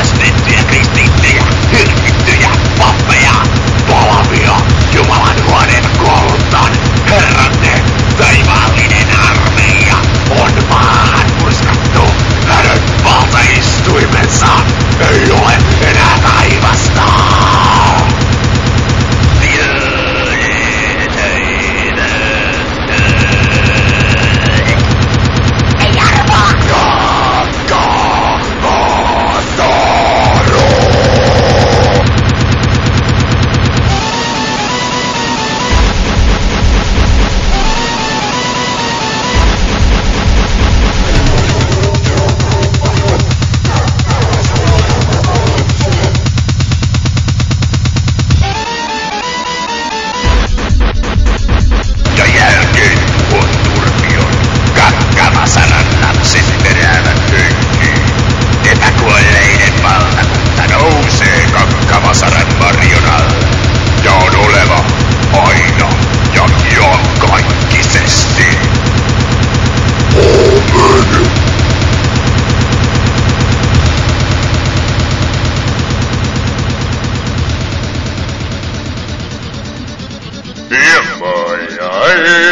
las frente a Dear boy, I